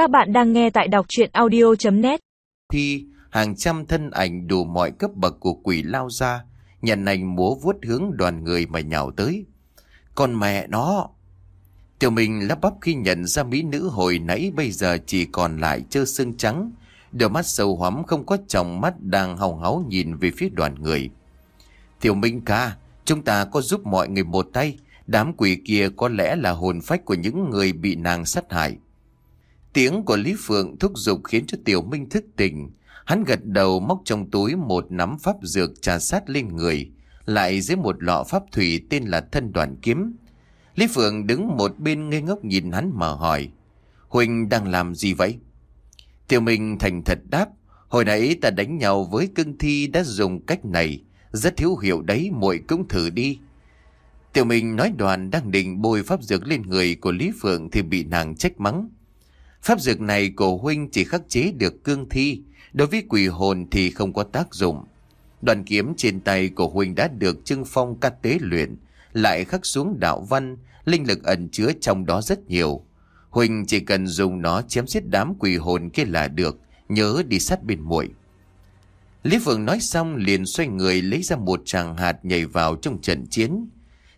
Các bạn đang nghe tại đọc chuyện audio.net Khi hàng trăm thân ảnh đủ mọi cấp bậc của quỷ lao ra, nhận ảnh múa vuốt hướng đoàn người mà nhào tới. Con mẹ nó! Tiểu mình lắp bắp khi nhận ra mỹ nữ hồi nãy bây giờ chỉ còn lại trơ xương trắng, đôi mắt sâu hoắm không có tròng mắt đang hào háo nhìn về phía đoàn người. Tiểu Minh ca, chúng ta có giúp mọi người một tay, đám quỷ kia có lẽ là hồn phách của những người bị nàng sát hại. Tiếng của Lý Phượng thúc giục khiến cho Tiểu Minh thức tỉnh. Hắn gật đầu móc trong túi một nắm pháp dược trà sát lên người, lại dưới một lọ pháp thủy tên là thân đoàn kiếm. Lý Phượng đứng một bên ngây ngốc nhìn hắn mà hỏi, Huỳnh đang làm gì vậy? Tiểu Minh thành thật đáp, hồi nãy ta đánh nhau với cưng thi đã dùng cách này, rất thiếu hiểu đấy muội cũng thử đi. Tiểu Minh nói đoàn đang định bôi pháp dược lên người của Lý Phượng thì bị nàng trách mắng. Pháp dược này của huynh chỉ khắc chế được cương thi, đối với quỷ hồn thì không có tác dụng. Đoàn kiếm trên tay của huynh đã được trưng phong ca tế luyện, lại khắc xuống đạo văn, linh lực ẩn chứa trong đó rất nhiều. Huynh chỉ cần dùng nó chém giết đám quỷ hồn kia là được, nhớ đi sát bên muội. Lý Phượng nói xong liền xoay người lấy ra một tràng hạt nhảy vào trong trận chiến.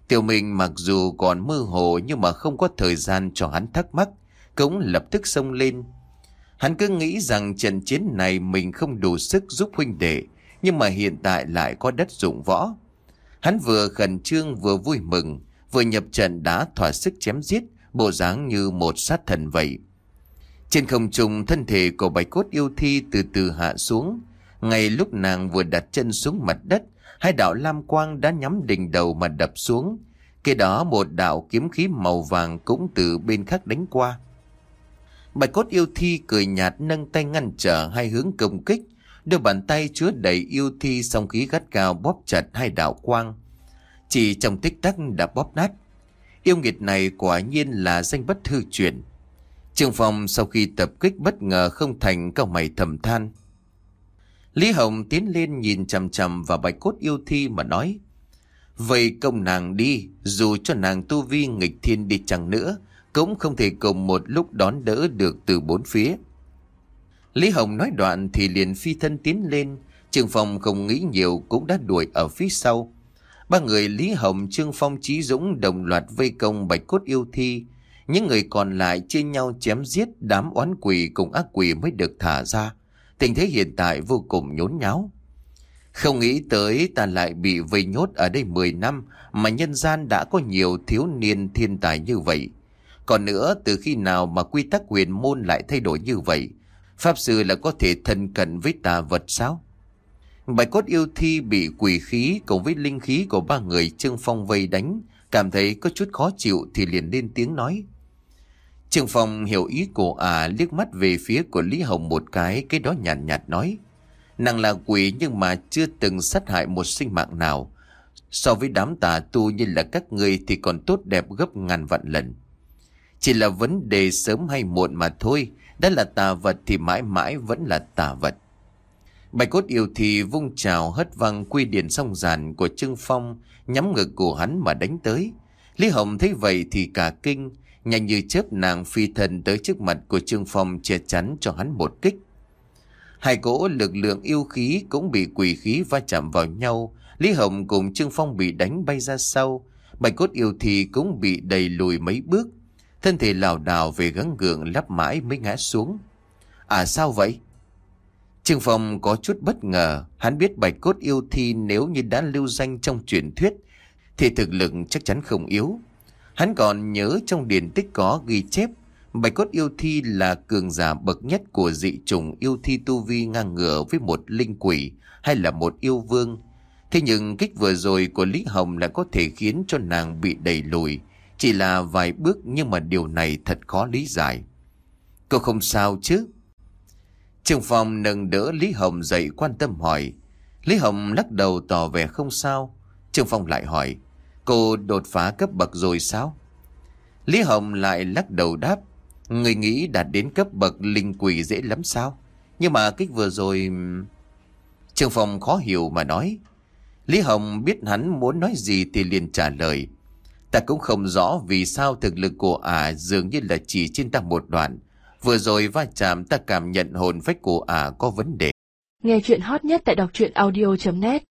Tiểu Minh mặc dù còn mơ hồ nhưng mà không có thời gian cho hắn thắc mắc, cũng lập tức xông lên. Hắn cứ nghĩ rằng trận chiến này mình không đủ sức giúp huynh đệ, nhưng mà hiện tại lại có đất dụng võ. Hắn vừa khẩn trương vừa vui mừng, vừa nhập trận đã thỏa sức chém giết, bộ dáng như một sát thần vậy. Trên không trung thân thể của bạch cốt yêu thi từ từ hạ xuống, ngay lúc nàng vừa đặt chân xuống mặt đất, hai đạo lam quang đã nhắm đỉnh đầu mà đập xuống. Kế đó một đạo kiếm khí màu vàng cũng từ bên khác đánh qua. Bạch cốt yêu thi cười nhạt nâng tay ngăn trở hai hướng công kích, đưa bàn tay chứa đầy yêu thi song khí gắt cao bóp chặt hai đạo quang. Chỉ trong tích tắc đã bóp nát. Yêu nghiệt này quả nhiên là danh bất hư truyền. Trường phòng sau khi tập kích bất ngờ không thành cao mày thầm than. Lý Hồng tiến lên nhìn chằm chằm vào bạch cốt yêu thi mà nói. Vậy công nàng đi, dù cho nàng tu vi nghịch thiên đi chẳng nữa, cũng không thể cùng một lúc đón đỡ được từ bốn phía. Lý Hồng nói đoạn thì liền phi thân tiến lên, Trương Phong không nghĩ nhiều cũng đã đuổi ở phía sau. Ba người Lý Hồng, Trương Phong, Trí Dũng đồng loạt vây công bạch cốt yêu thi. Những người còn lại chia nhau chém giết đám oán quỷ cùng ác quỷ mới được thả ra. Tình thế hiện tại vô cùng nhốn nháo. Không nghĩ tới ta lại bị vây nhốt ở đây 10 năm mà nhân gian đã có nhiều thiếu niên thiên tài như vậy. Còn nữa, từ khi nào mà quy tắc huyền môn lại thay đổi như vậy? Pháp sư là có thể thân cận với tà vật sao? Bài cốt yêu thi bị quỷ khí cùng với linh khí của ba người Trương Phong vây đánh, cảm thấy có chút khó chịu thì liền lên tiếng nói. Trương Phong hiểu ý của à liếc mắt về phía của Lý Hồng một cái, cái đó nhàn nhạt, nhạt nói. Nàng là quỷ nhưng mà chưa từng sát hại một sinh mạng nào. So với đám tà tu như là các người thì còn tốt đẹp gấp ngàn vạn lần. Chỉ là vấn đề sớm hay muộn mà thôi. Đã là tà vật thì mãi mãi vẫn là tà vật. Bạch cốt yêu thì vung trào hất văng quy điển song giàn của Trương Phong nhắm ngực của hắn mà đánh tới. Lý Hồng thấy vậy thì cả kinh, nhanh như chớp nàng phi thần tới trước mặt của Trương Phong che chắn cho hắn một kích. Hai cỗ lực lượng yêu khí cũng bị quỷ khí va chạm vào nhau, Lý Hồng cùng Trương Phong bị đánh bay ra sau, bạch cốt yêu thì cũng bị đầy lùi mấy bước, thân thể lảo đảo về gắng gượng lắp mãi mới ngã xuống. À sao vậy? Trương Phong có chút bất ngờ, hắn biết bạch cốt yêu thi nếu như đã lưu danh trong truyền thuyết, thì thực lực chắc chắn không yếu. Hắn còn nhớ trong điển tích có ghi chép, bạch cốt yêu thi là cường giả bậc nhất của dị trùng yêu thi tu vi ngang ngửa với một linh quỷ hay là một yêu vương. Thế nhưng kích vừa rồi của Lý Hồng lại có thể khiến cho nàng bị đẩy lùi, chỉ là vài bước nhưng mà điều này thật khó lý giải. Cô không sao chứ? Trường phòng nâng đỡ Lý Hồng dậy quan tâm hỏi. Lý Hồng lắc đầu tỏ vẻ không sao. Trường Phong lại hỏi. Cô đột phá cấp bậc rồi sao? Lý Hồng lại lắc đầu đáp. Người nghĩ đạt đến cấp bậc linh quỷ dễ lắm sao? Nhưng mà kích vừa rồi... Trường Phong khó hiểu mà nói. Lý Hồng biết hắn muốn nói gì thì liền trả lời. Ta cũng không rõ vì sao thực lực của ả dường như là chỉ trên ta một đoạn. Vừa rồi va chạm ta cảm nhận hồn phách của ả có vấn đề. Nghe chuyện hot nhất tại đọc truyện audio.net